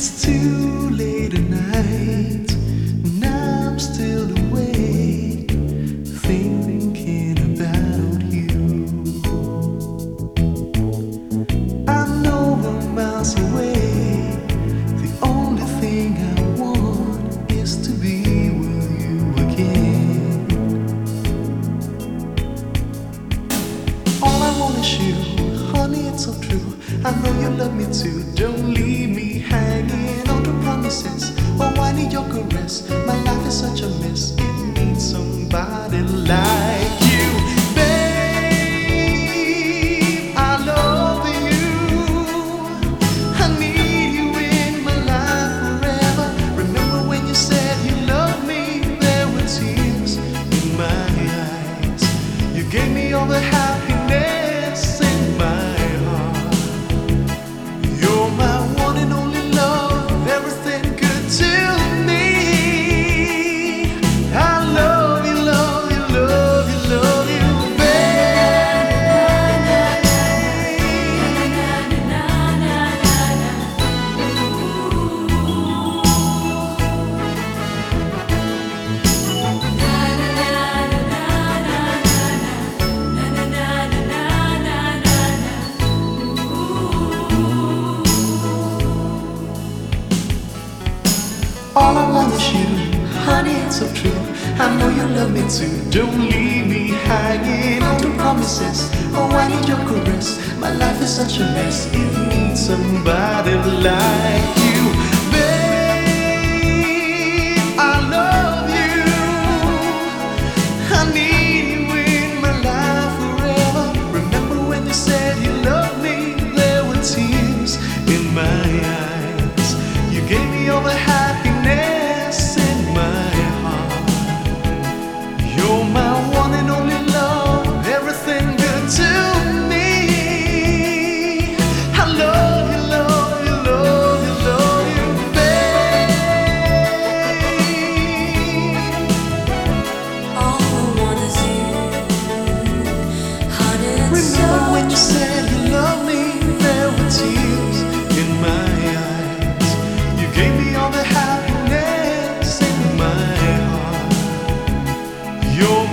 It's too late at night, and I'm still awake, thinking about you. I know we're miles away. The only thing I want is to be with you again. All I want is you, honey. It's so true. I know you love me too. Don't leave me hanging. all the happiness. promise you, honey, it's so true. I know you love me too. Don't leave me hanging on to promises. Oh, I need your caress. My life is such a mess. It needs somebody like. tears in my eyes. You gave me all the happiness in my heart. You're